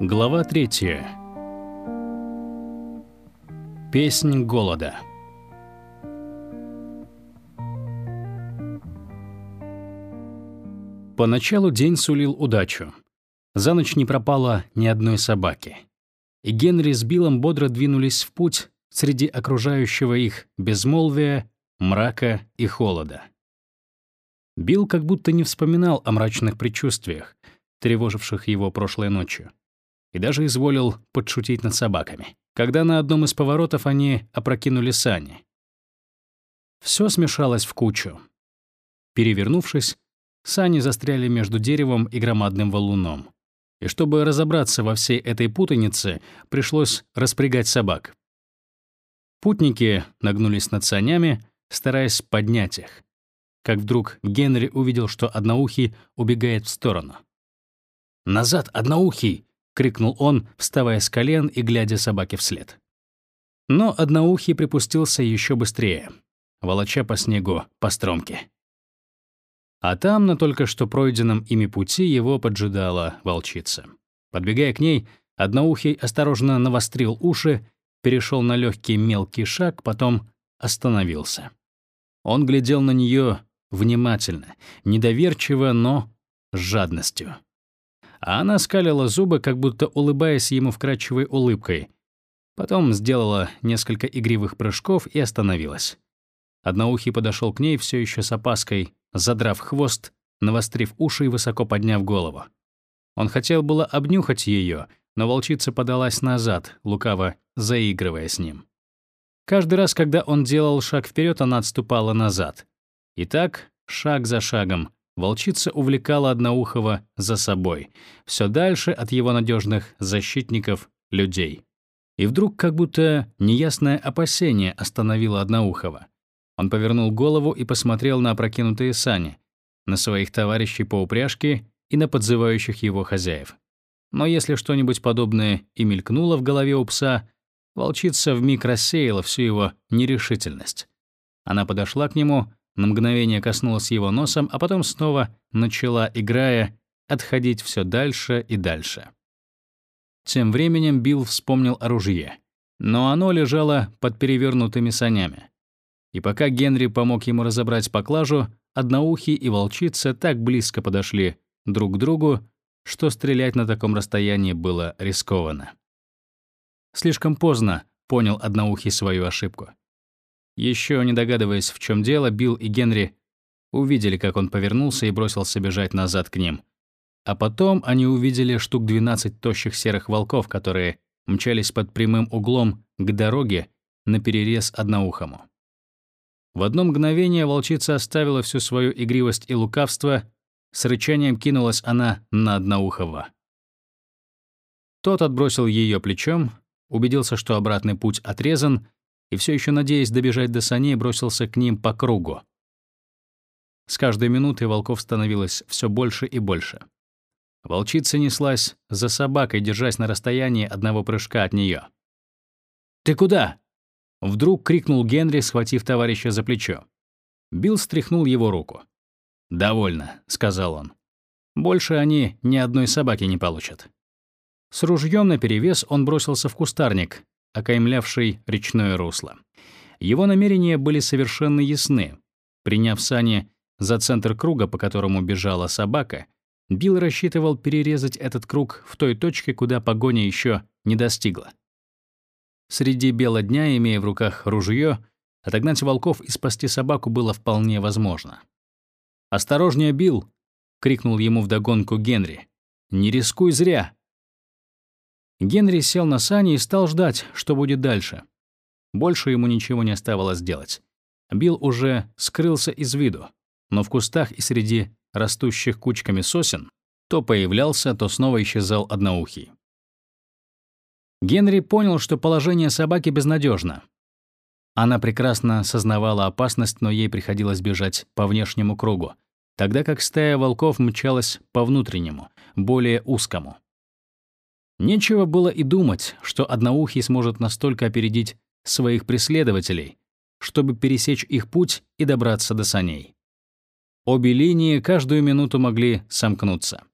Глава третья. Песнь голода. Поначалу день сулил удачу. За ночь не пропало ни одной собаки. И Генри с Биллом бодро двинулись в путь среди окружающего их безмолвия, мрака и холода. Билл как будто не вспоминал о мрачных предчувствиях, тревоживших его прошлой ночью и даже изволил подшутить над собаками, когда на одном из поворотов они опрокинули сани. Все смешалось в кучу. Перевернувшись, сани застряли между деревом и громадным валуном. И чтобы разобраться во всей этой путанице, пришлось распрягать собак. Путники нагнулись над санями, стараясь поднять их. Как вдруг Генри увидел, что Одноухий убегает в сторону. «Назад, Одноухий!» Крикнул он, вставая с колен и глядя собаке вслед. Но одноухий припустился еще быстрее, волоча по снегу по стромке. А там, на только что пройденном ими пути, его поджидала волчица. Подбегая к ней, одноухий осторожно навострил уши, перешел на легкий мелкий шаг, потом остановился. Он глядел на нее внимательно, недоверчиво, но с жадностью а она скалила зубы, как будто улыбаясь ему вкрадчивой улыбкой. Потом сделала несколько игривых прыжков и остановилась. Одноухий подошел к ней все еще с опаской, задрав хвост, навострив уши и высоко подняв голову. Он хотел было обнюхать ее, но волчица подалась назад, лукаво заигрывая с ним. Каждый раз, когда он делал шаг вперед, она отступала назад. И так, шаг за шагом, волчица увлекала Одноухого за собой, все дальше от его надежных защитников людей. И вдруг как будто неясное опасение остановило Одноухого. Он повернул голову и посмотрел на опрокинутые сани, на своих товарищей по упряжке и на подзывающих его хозяев. Но если что-нибудь подобное и мелькнуло в голове у пса, волчица вмиг рассеяла всю его нерешительность. Она подошла к нему на мгновение коснулась его носом, а потом снова начала, играя, отходить все дальше и дальше. Тем временем Билл вспомнил о ружье, но оно лежало под перевернутыми санями. И пока Генри помог ему разобрать поклажу, одноухий и волчица так близко подошли друг к другу, что стрелять на таком расстоянии было рискованно. Слишком поздно понял одноухий свою ошибку. Еще не догадываясь, в чем дело, Билл и Генри увидели, как он повернулся и бросился бежать назад к ним. А потом они увидели штук 12 тощих серых волков, которые мчались под прямым углом к дороге на перерез одноухому. В одно мгновение волчица оставила всю свою игривость и лукавство, с рычанием кинулась она на одноухого. Тот отбросил ее плечом, убедился, что обратный путь отрезан, и все еще надеясь добежать до саней, бросился к ним по кругу. С каждой минутой волков становилось все больше и больше. Волчица неслась за собакой, держась на расстоянии одного прыжка от нее. «Ты куда?» — вдруг крикнул Генри, схватив товарища за плечо. Билл стряхнул его руку. «Довольно», — сказал он. «Больше они ни одной собаки не получат». С ружьем наперевес он бросился в кустарник, окаймлявший речное русло. Его намерения были совершенно ясны. Приняв сани за центр круга, по которому бежала собака, Билл рассчитывал перерезать этот круг в той точке, куда погоня еще не достигла. Среди бела дня, имея в руках ружье, отогнать волков и спасти собаку было вполне возможно. «Осторожнее, Билл!» — крикнул ему вдогонку Генри. «Не рискуй зря!» Генри сел на сани и стал ждать, что будет дальше. Больше ему ничего не оставалось делать. Билл уже скрылся из виду, но в кустах и среди растущих кучками сосен то появлялся, то снова исчезал одноухий. Генри понял, что положение собаки безнадежно. Она прекрасно сознавала опасность, но ей приходилось бежать по внешнему кругу, тогда как стая волков мчалась по внутреннему, более узкому. Нечего было и думать, что Одноухий сможет настолько опередить своих преследователей, чтобы пересечь их путь и добраться до саней. Обе линии каждую минуту могли сомкнуться.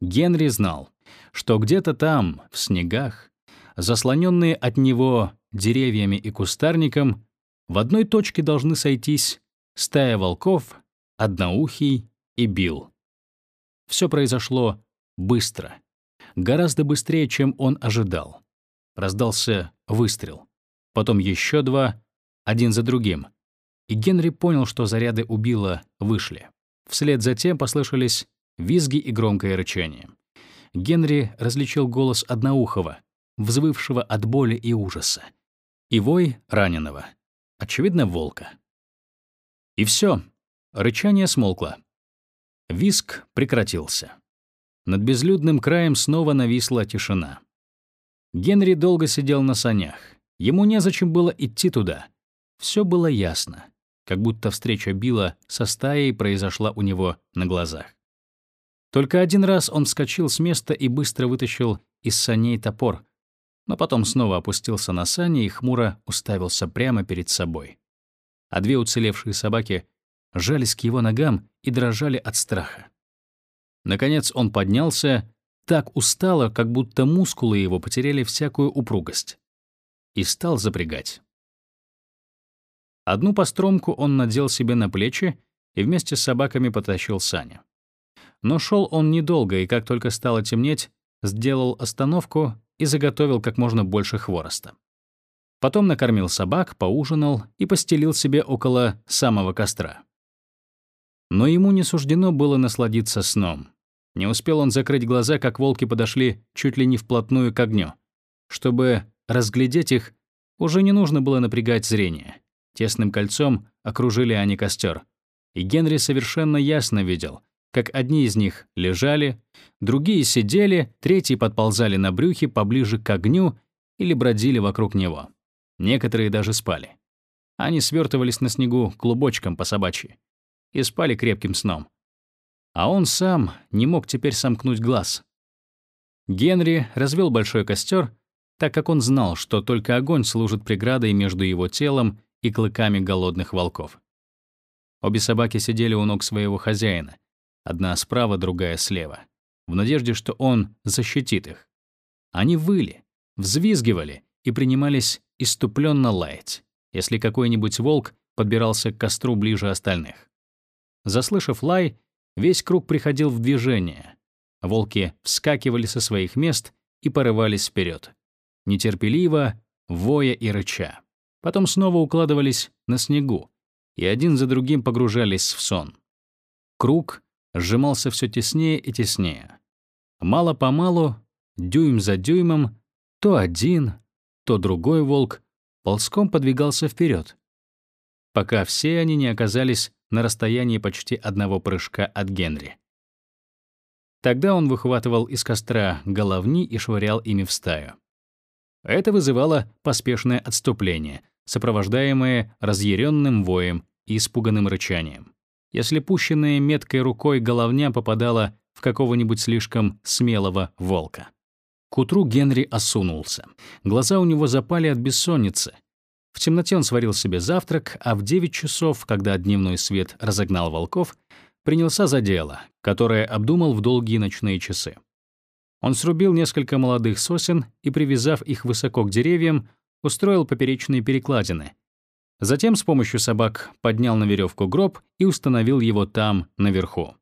Генри знал, что где-то там, в снегах, заслоненные от него деревьями и кустарником, в одной точке должны сойтись стая волков, одноухий и бил. Все произошло быстро, гораздо быстрее, чем он ожидал. Раздался выстрел, потом еще два, один за другим, и Генри понял, что заряды убила вышли. Вслед за тем послышались визги и громкое рычание. Генри различил голос одноухого, взвывшего от боли и ужаса, и вой раненого, очевидно, волка. И все, рычание смолкло. Виск прекратился. Над безлюдным краем снова нависла тишина. Генри долго сидел на санях. Ему незачем было идти туда. Все было ясно, как будто встреча Билла со стаей произошла у него на глазах. Только один раз он вскочил с места и быстро вытащил из саней топор, но потом снова опустился на сани и хмуро уставился прямо перед собой. А две уцелевшие собаки жались к его ногам и дрожали от страха. Наконец он поднялся, так устало, как будто мускулы его потеряли всякую упругость, и стал запрягать. Одну постромку он надел себе на плечи и вместе с собаками потащил сани. Но шел он недолго, и как только стало темнеть, сделал остановку и заготовил как можно больше хвороста. Потом накормил собак, поужинал и постелил себе около самого костра. Но ему не суждено было насладиться сном. Не успел он закрыть глаза, как волки подошли чуть ли не вплотную к огню. Чтобы разглядеть их, уже не нужно было напрягать зрение. Тесным кольцом окружили они костер. И Генри совершенно ясно видел, как одни из них лежали, другие сидели, третьи подползали на брюхе поближе к огню или бродили вокруг него. Некоторые даже спали. Они свертывались на снегу клубочком по собачьи и спали крепким сном. А он сам не мог теперь сомкнуть глаз. Генри развел большой костер, так как он знал, что только огонь служит преградой между его телом и клыками голодных волков. Обе собаки сидели у ног своего хозяина, одна справа, другая слева, в надежде, что он защитит их. Они выли, взвизгивали и принимались иступленно лаять, если какой-нибудь волк подбирался к костру ближе остальных. Заслышав лай, весь круг приходил в движение. Волки вскакивали со своих мест и порывались вперед, нетерпеливо, воя и рыча. Потом снова укладывались на снегу и один за другим погружались в сон. Круг сжимался все теснее и теснее. Мало-помалу, дюйм за дюймом, то один, то другой волк ползком подвигался вперед, пока все они не оказались на расстоянии почти одного прыжка от Генри. Тогда он выхватывал из костра головни и швырял ими в стаю. Это вызывало поспешное отступление, сопровождаемое разъяренным воем и испуганным рычанием. Если пущенная меткой рукой головня попадала в какого-нибудь слишком смелого волка. К утру Генри осунулся. Глаза у него запали от бессонницы, в темноте он сварил себе завтрак, а в 9 часов, когда дневной свет разогнал волков, принялся за дело, которое обдумал в долгие ночные часы. Он срубил несколько молодых сосен и, привязав их высоко к деревьям, устроил поперечные перекладины. Затем с помощью собак поднял на веревку гроб и установил его там, наверху.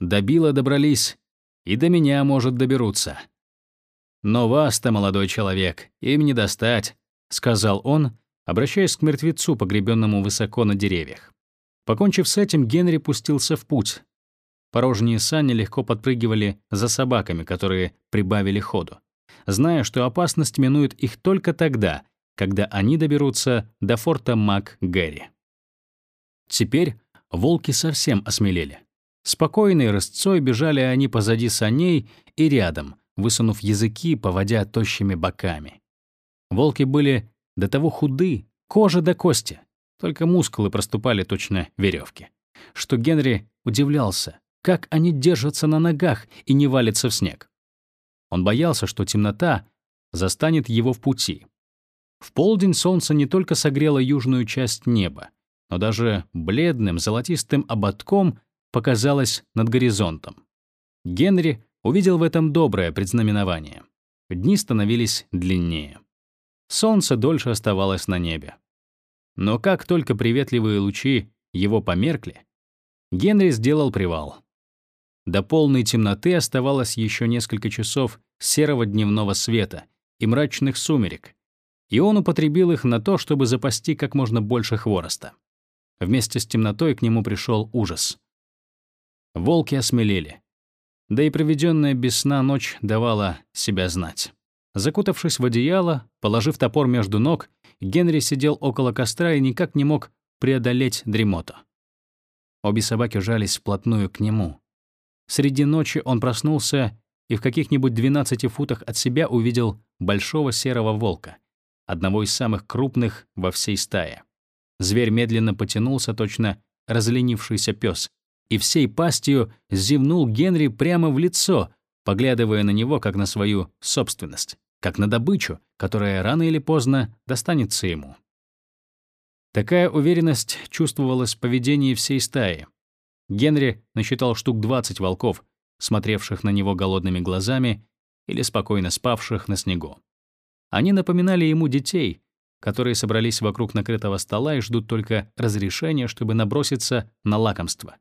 До Билла добрались, и до меня, может, доберутся. «Но вас-то, молодой человек, им не достать», — сказал он, обращаясь к мертвецу, погребенному высоко на деревьях. Покончив с этим, Генри пустился в путь. Порожние сани легко подпрыгивали за собаками, которые прибавили ходу, зная, что опасность минует их только тогда, когда они доберутся до форта Мак-Гэри. Теперь волки совсем осмелели. Спокойной рысцой бежали они позади саней и рядом, высунув языки, поводя тощими боками. Волки были до того худы, кожа до кости, только мускулы проступали точно веревки. Что Генри удивлялся, как они держатся на ногах и не валятся в снег. Он боялся, что темнота застанет его в пути. В полдень солнце не только согрело южную часть неба, но даже бледным золотистым ободком показалось над горизонтом. Генри увидел в этом доброе предзнаменование. Дни становились длиннее. Солнце дольше оставалось на небе. Но как только приветливые лучи его померкли, Генри сделал привал. До полной темноты оставалось еще несколько часов серого дневного света и мрачных сумерек, и он употребил их на то, чтобы запасти как можно больше хвороста. Вместе с темнотой к нему пришел ужас. Волки осмелели. Да и проведенная без сна ночь давала себя знать. Закутавшись в одеяло, положив топор между ног, Генри сидел около костра и никак не мог преодолеть дремоту. Обе собаки жались вплотную к нему. Среди ночи он проснулся и в каких-нибудь 12 футах от себя увидел большого серого волка, одного из самых крупных во всей стае. Зверь медленно потянулся, точно разленившийся пес, и всей пастью зевнул Генри прямо в лицо, поглядывая на него как на свою собственность, как на добычу, которая рано или поздно достанется ему. Такая уверенность чувствовалась в поведении всей стаи. Генри насчитал штук 20 волков, смотревших на него голодными глазами или спокойно спавших на снегу. Они напоминали ему детей, которые собрались вокруг накрытого стола и ждут только разрешения, чтобы наброситься на лакомство.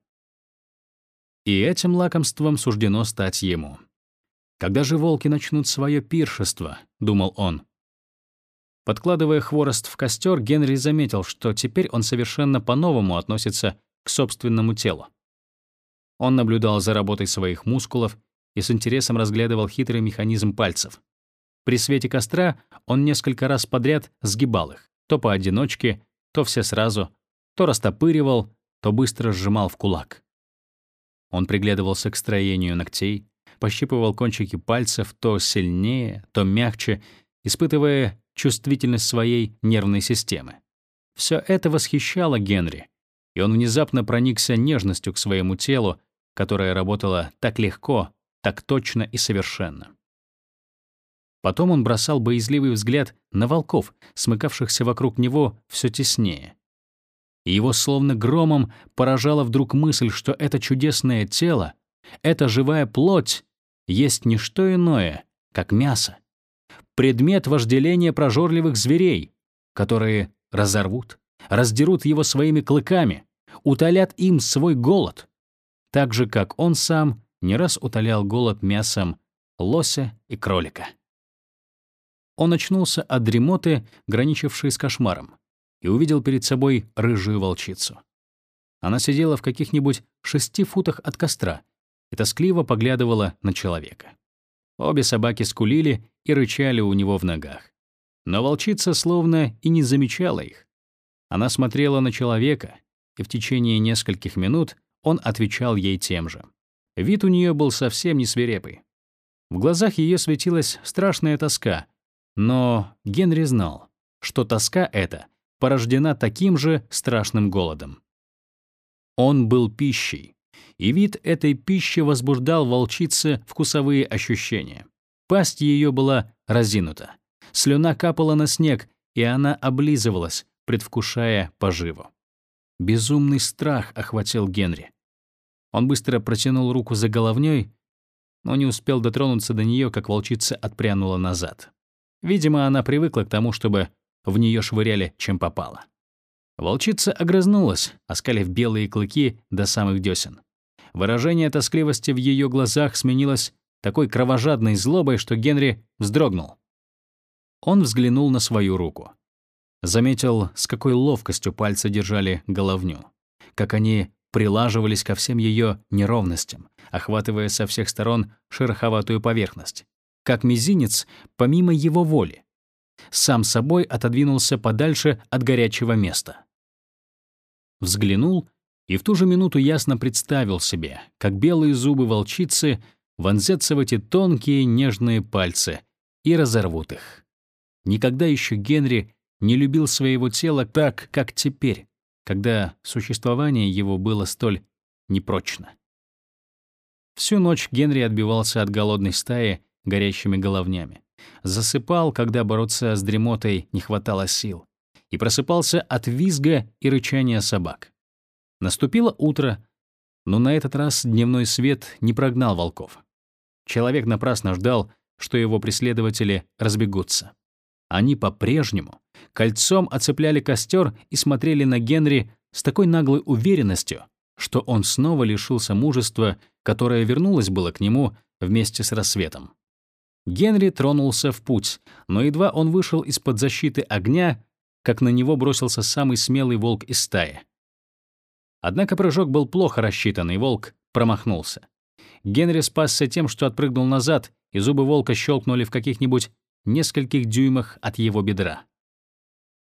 И этим лакомством суждено стать ему. «Когда же волки начнут свое пиршество?» — думал он. Подкладывая хворост в костер, Генри заметил, что теперь он совершенно по-новому относится к собственному телу. Он наблюдал за работой своих мускулов и с интересом разглядывал хитрый механизм пальцев. При свете костра он несколько раз подряд сгибал их, то поодиночке, то все сразу, то растопыривал, то быстро сжимал в кулак. Он приглядывался к строению ногтей, пощипывал кончики пальцев то сильнее, то мягче, испытывая чувствительность своей нервной системы. Все это восхищало Генри, и он внезапно проникся нежностью к своему телу, которое работало так легко, так точно и совершенно. Потом он бросал боязливый взгляд на волков, смыкавшихся вокруг него все теснее. И его словно громом поражала вдруг мысль, что это чудесное тело, эта живая плоть есть не что иное, как мясо. Предмет вожделения прожорливых зверей, которые разорвут, раздерут его своими клыками, утолят им свой голод, так же, как он сам не раз утолял голод мясом лося и кролика. Он очнулся от дремоты, граничившей с кошмаром, и увидел перед собой рыжую волчицу. Она сидела в каких-нибудь шести футах от костра и тоскливо поглядывала на человека. Обе собаки скулили и рычали у него в ногах. Но волчица словно и не замечала их. Она смотрела на человека, и в течение нескольких минут он отвечал ей тем же. Вид у нее был совсем не свирепый. В глазах ее светилась страшная тоска, но Генри знал, что тоска эта порождена таким же страшным голодом. Он был пищей, и вид этой пищи возбуждал волчице вкусовые ощущения. Пасть ее была разинута. Слюна капала на снег, и она облизывалась, предвкушая поживу. Безумный страх охватил Генри. Он быстро протянул руку за головней, но не успел дотронуться до нее, как волчица отпрянула назад. Видимо, она привыкла к тому, чтобы в нее швыряли, чем попало. Волчица огрызнулась, оскалив белые клыки до самых десен. Выражение тоскливости в ее глазах сменилось такой кровожадной злобой, что Генри вздрогнул. Он взглянул на свою руку. Заметил, с какой ловкостью пальцы держали головню, как они прилаживались ко всем ее неровностям, охватывая со всех сторон шероховатую поверхность, как мизинец, помимо его воли, сам собой отодвинулся подальше от горячего места. Взглянул и в ту же минуту ясно представил себе, как белые зубы волчицы вонзятся в эти тонкие нежные пальцы и разорвут их. Никогда еще Генри не любил своего тела так, как теперь, когда существование его было столь непрочно. Всю ночь Генри отбивался от голодной стаи горящими головнями. Засыпал, когда бороться с дремотой не хватало сил. И просыпался от визга и рычания собак. Наступило утро, но на этот раз дневной свет не прогнал волков. Человек напрасно ждал, что его преследователи разбегутся. Они по-прежнему кольцом оцепляли костер и смотрели на Генри с такой наглой уверенностью, что он снова лишился мужества, которое вернулось было к нему вместе с рассветом. Генри тронулся в путь, но едва он вышел из-под защиты огня, как на него бросился самый смелый волк из стаи. Однако прыжок был плохо рассчитан, и волк промахнулся. Генри спасся тем, что отпрыгнул назад, и зубы волка щелкнули в каких-нибудь нескольких дюймах от его бедра.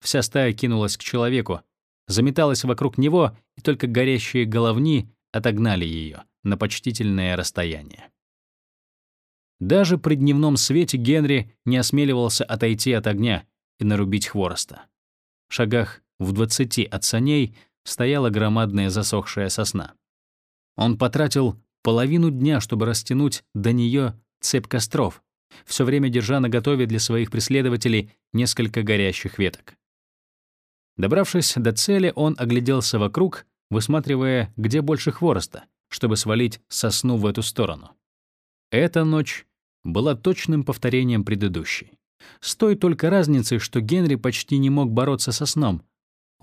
Вся стая кинулась к человеку, заметалась вокруг него, и только горящие головни отогнали ее на почтительное расстояние. Даже при дневном свете Генри не осмеливался отойти от огня и нарубить хвороста. В шагах в двадцати от саней стояла громадная засохшая сосна. Он потратил половину дня, чтобы растянуть до нее цепь костров, все время держа наготове для своих преследователей несколько горящих веток. Добравшись до цели, он огляделся вокруг, высматривая, где больше хвороста, чтобы свалить сосну в эту сторону. Эта ночь была точным повторением предыдущей. С той только разницей, что Генри почти не мог бороться со сном.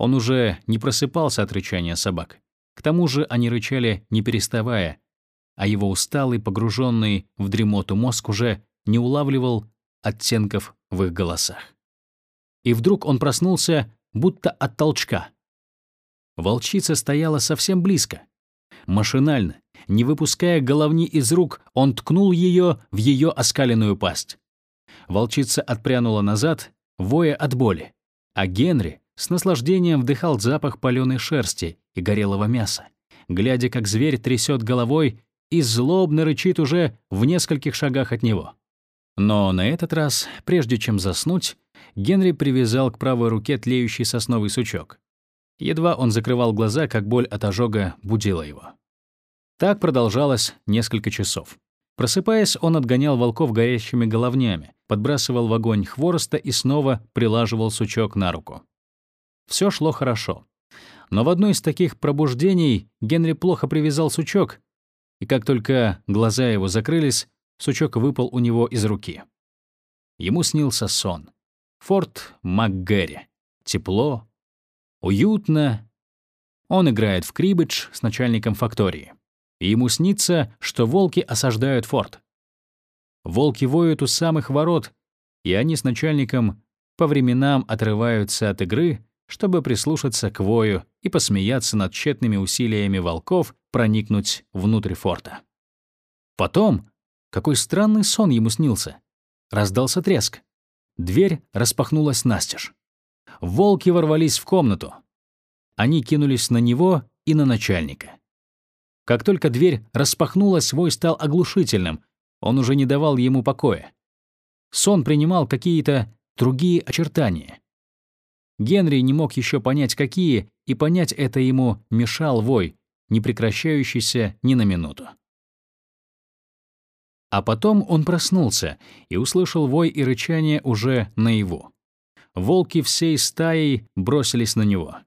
Он уже не просыпался от рычания собак. К тому же они рычали, не переставая, а его усталый, погруженный в дремоту мозг уже не улавливал оттенков в их голосах. И вдруг он проснулся, будто от толчка. Волчица стояла совсем близко. Машинально, не выпуская головни из рук, он ткнул ее в ее оскаленную пасть. Волчица отпрянула назад, воя от боли, а Генри с наслаждением вдыхал запах паленой шерсти и горелого мяса, глядя, как зверь трясет головой и злобно рычит уже в нескольких шагах от него. Но на этот раз, прежде чем заснуть, Генри привязал к правой руке тлеющий сосновый сучок. Едва он закрывал глаза, как боль от ожога будила его. Так продолжалось несколько часов. Просыпаясь, он отгонял волков горящими головнями, подбрасывал в огонь хвороста и снова прилаживал сучок на руку. Все шло хорошо. Но в одно из таких пробуждений Генри плохо привязал сучок, и как только глаза его закрылись, сучок выпал у него из руки. Ему снился сон. Форт МакГэри. Тепло, уютно. Он играет в крибидж с начальником фактории и ему снится, что волки осаждают форт. Волки воют у самых ворот, и они с начальником по временам отрываются от игры, чтобы прислушаться к вою и посмеяться над тщетными усилиями волков проникнуть внутрь форта. Потом, какой странный сон ему снился. Раздался треск. Дверь распахнулась настежь. Волки ворвались в комнату. Они кинулись на него и на начальника. Как только дверь распахнулась, свой стал оглушительным. Он уже не давал ему покоя. Сон принимал какие-то другие очертания. Генри не мог еще понять, какие, и понять это ему мешал вой, не прекращающийся ни на минуту. А потом он проснулся и услышал вой и рычание уже наяву. Волки всей стаей бросились на него.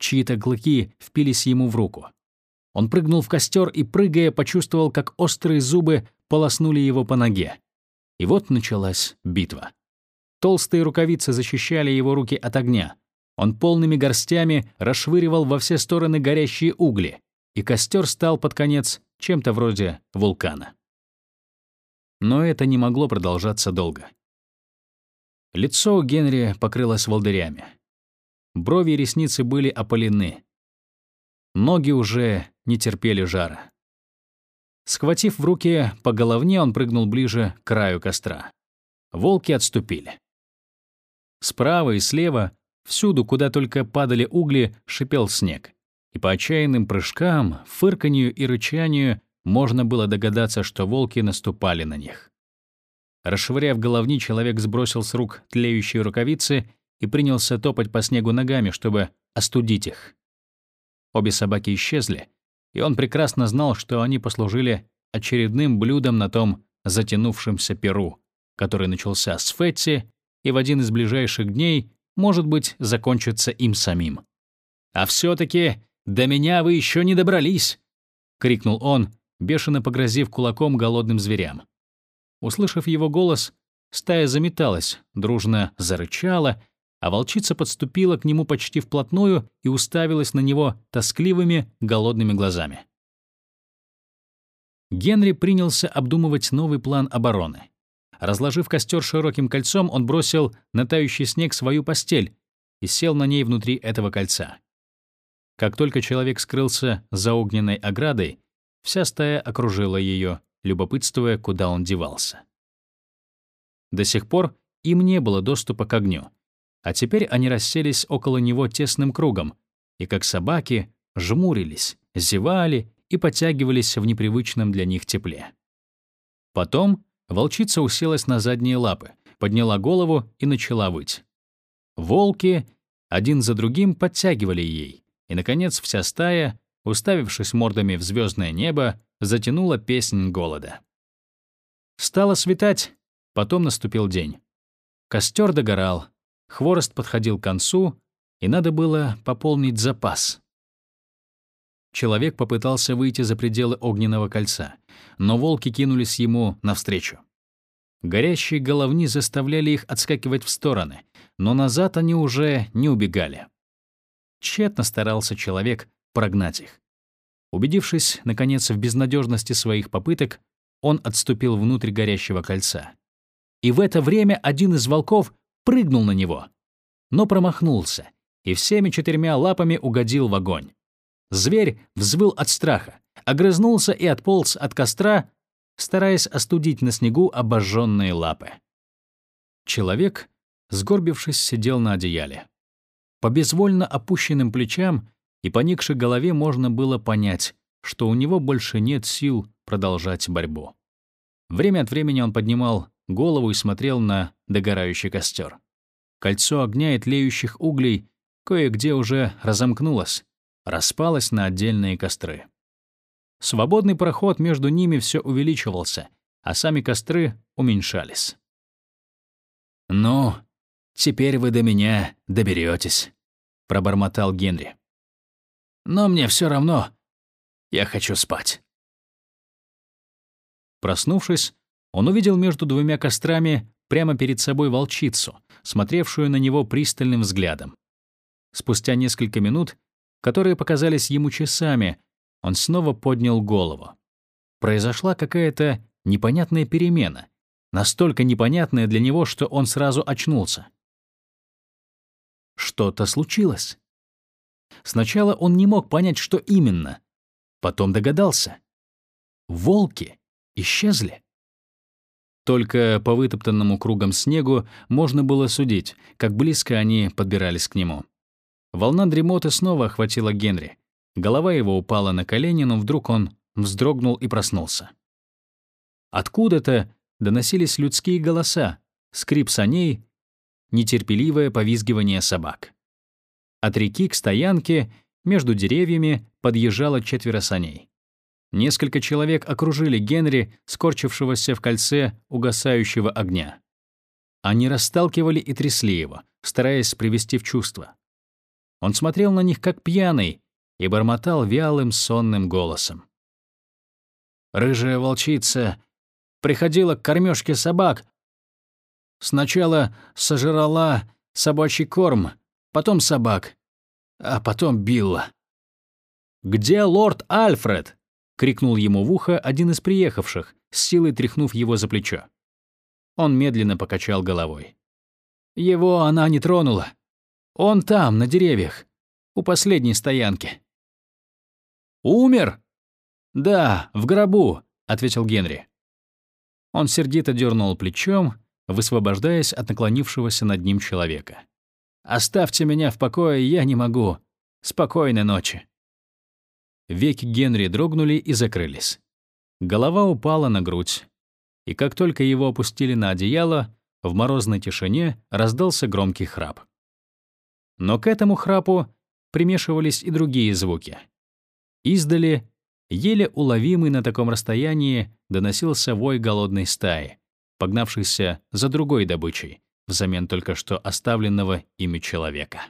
Чьи-то клыки впились ему в руку. Он прыгнул в костер и, прыгая, почувствовал, как острые зубы полоснули его по ноге. И вот началась битва. Толстые рукавицы защищали его руки от огня. Он полными горстями расшвыривал во все стороны горящие угли, и костер стал под конец чем-то вроде вулкана. Но это не могло продолжаться долго. Лицо Генри покрылось волдырями. Брови и ресницы были опалены. Ноги уже не терпели жара. Схватив в руки по головне, он прыгнул ближе к краю костра. Волки отступили. Справа и слева, всюду, куда только падали угли, шипел снег. И по отчаянным прыжкам, фырканью и рычанию можно было догадаться, что волки наступали на них. Расшвыряв головни, человек сбросил с рук тлеющие рукавицы и принялся топать по снегу ногами, чтобы остудить их. Обе собаки исчезли, и он прекрасно знал, что они послужили очередным блюдом на том затянувшемся перу, который начался с Фетти и в один из ближайших дней, может быть, закончится им самим. «А все таки до меня вы еще не добрались!» — крикнул он, бешено погрозив кулаком голодным зверям. Услышав его голос, стая заметалась, дружно зарычала, а волчица подступила к нему почти вплотную и уставилась на него тоскливыми, голодными глазами. Генри принялся обдумывать новый план обороны. Разложив костер широким кольцом, он бросил на тающий снег свою постель и сел на ней внутри этого кольца. Как только человек скрылся за огненной оградой, вся стая окружила ее, любопытствуя, куда он девался. До сих пор им не было доступа к огню, а теперь они расселись около него тесным кругом и, как собаки, жмурились, зевали и подтягивались в непривычном для них тепле. Потом волчица уселась на задние лапы, подняла голову и начала выть. Волки один за другим подтягивали ей, и, наконец, вся стая, уставившись мордами в звездное небо, затянула песнь голода. Стало светать, потом наступил день. Костер догорал, хворост подходил к концу, и надо было пополнить запас. Человек попытался выйти за пределы огненного кольца, но волки кинулись ему навстречу. Горящие головни заставляли их отскакивать в стороны, но назад они уже не убегали. Тщетно старался человек прогнать их. Убедившись, наконец, в безнадежности своих попыток, он отступил внутрь горящего кольца. И в это время один из волков прыгнул на него, но промахнулся и всеми четырьмя лапами угодил в огонь. Зверь взвыл от страха, огрызнулся и отполз от костра, стараясь остудить на снегу обожженные лапы. Человек, сгорбившись, сидел на одеяле. По безвольно опущенным плечам и поникшей голове можно было понять, что у него больше нет сил продолжать борьбу. Время от времени он поднимал голову и смотрел на догорающий костер. Кольцо огня и тлеющих углей кое-где уже разомкнулось, распалась на отдельные костры. Свободный проход между ними все увеличивался, а сами костры уменьшались. «Ну, теперь вы до меня доберетесь, пробормотал Генри. «Но мне все равно. Я хочу спать». Проснувшись, он увидел между двумя кострами прямо перед собой волчицу, смотревшую на него пристальным взглядом. Спустя несколько минут которые показались ему часами, он снова поднял голову. Произошла какая-то непонятная перемена, настолько непонятная для него, что он сразу очнулся. Что-то случилось. Сначала он не мог понять, что именно. Потом догадался. Волки исчезли. Только по вытоптанному кругом снегу можно было судить, как близко они подбирались к нему. Волна дремоты снова охватила Генри. Голова его упала на колени, но вдруг он вздрогнул и проснулся. Откуда-то доносились людские голоса, скрип саней, нетерпеливое повизгивание собак. От реки к стоянке между деревьями подъезжало четверо саней. Несколько человек окружили Генри, скорчившегося в кольце угасающего огня. Они расталкивали и трясли его, стараясь привести в чувство. Он смотрел на них как пьяный и бормотал вялым сонным голосом. Рыжая волчица приходила к кормежке собак. Сначала сожрала собачий корм, потом собак, а потом била. «Где лорд Альфред?» — крикнул ему в ухо один из приехавших, с силой тряхнув его за плечо. Он медленно покачал головой. «Его она не тронула. Он там, на деревьях, у последней стоянки». «Умер?» «Да, в гробу», — ответил Генри. Он сердито дернул плечом, высвобождаясь от наклонившегося над ним человека. «Оставьте меня в покое, я не могу. Спокойной ночи». Веки Генри дрогнули и закрылись. Голова упала на грудь. И как только его опустили на одеяло, в морозной тишине раздался громкий храп. Но к этому храпу примешивались и другие звуки. Издали, еле уловимый на таком расстоянии, доносился вой голодной стаи, погнавшейся за другой добычей, взамен только что оставленного ими человека.